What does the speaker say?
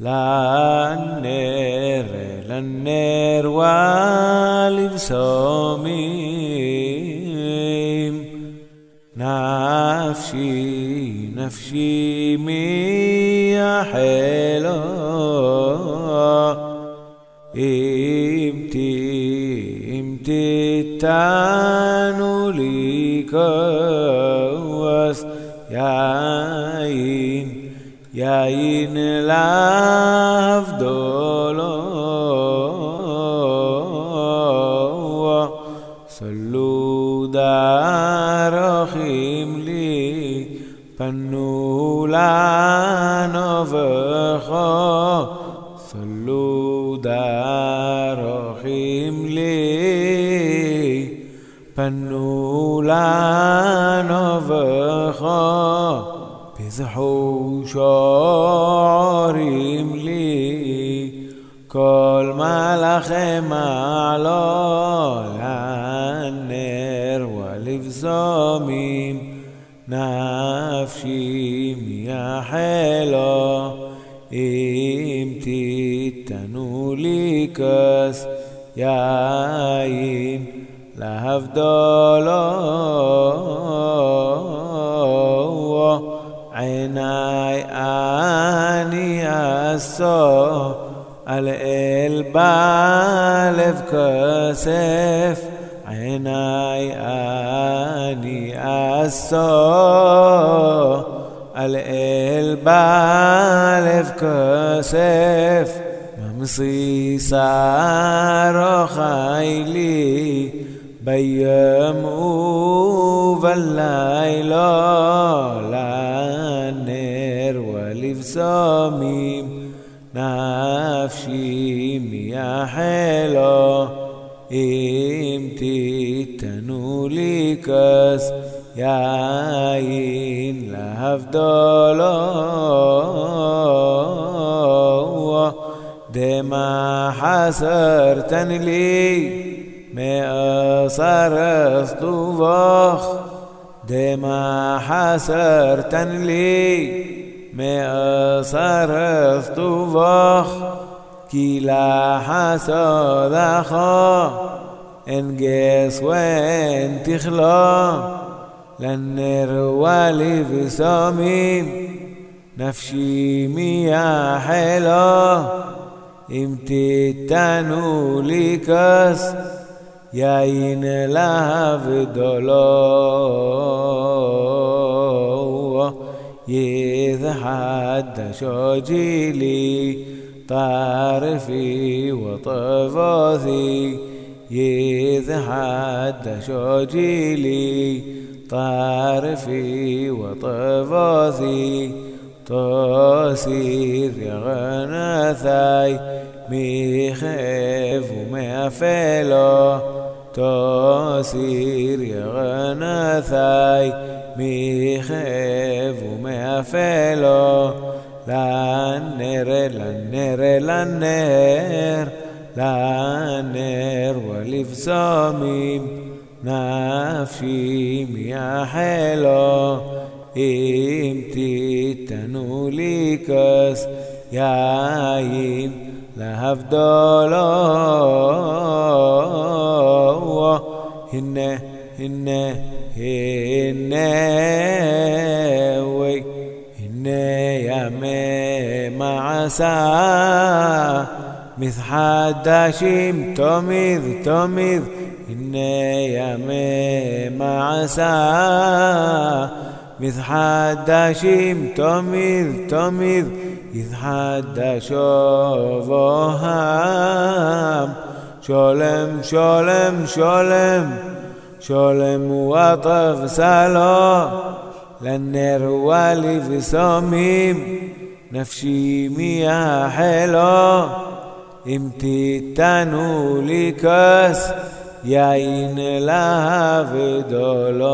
للنير للنير صميم نفسي نفسي ميا حلو. امتي امتي تانو ليكوس. يا عين יין, יין להבדולו סלו דרכים לי פנו לנו וכו. סלו דרכים לי פנו לנו וכו. פזחו שוערים לי כל מלאכי מעלות לנר ולבזומים נפשי מייחלו אם תיתנו לי כוס יין להבדולו עיניי אני السوء الإلبال في كسف عيناي أني السوء على البالف كسف ممصي صار خيلي بيم وفالليل لانير نفسي يا حلو امتي تنولي كاس يا يعين لهفضلو دما حسر تنلي ما أصرف طوخ دما حسر تنلي میں صرفت وقت كلا حسد خا انجس وين تخلا للنر والفسامين نفسي ميا حلا امتتنوا لكس يا إن لها في دولار يتحدى شجيلي طرفي وطفاثي يتحدى شجيلي طرفي وطفاثي تصير يا غناثاي ميخاف ومافلو تصير يا מחבומי אפלו, לנר, לנר, לנר, לנר ולבזומים, נפשי מייחלו, אם תיתנו לי כוס יין להבדולו, הנה, הנה هناوي هنا يا ما عسى مث حدا شيم تميذ تميذ. هنا يا ما عسى مث حدا شيم تميذ تميذ. إذ حدا شوفهم شولم شولم شولم, شولم שולם שולם שולם וטף סלו לנר ולבשמים נפשי מייחלו אם תיתנו לי כוס יין להבדולו